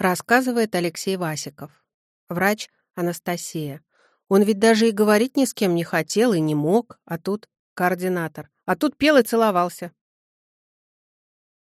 Рассказывает Алексей Васиков. Врач Анастасия. Он ведь даже и говорить ни с кем не хотел и не мог, а тут координатор. А тут пел и целовался.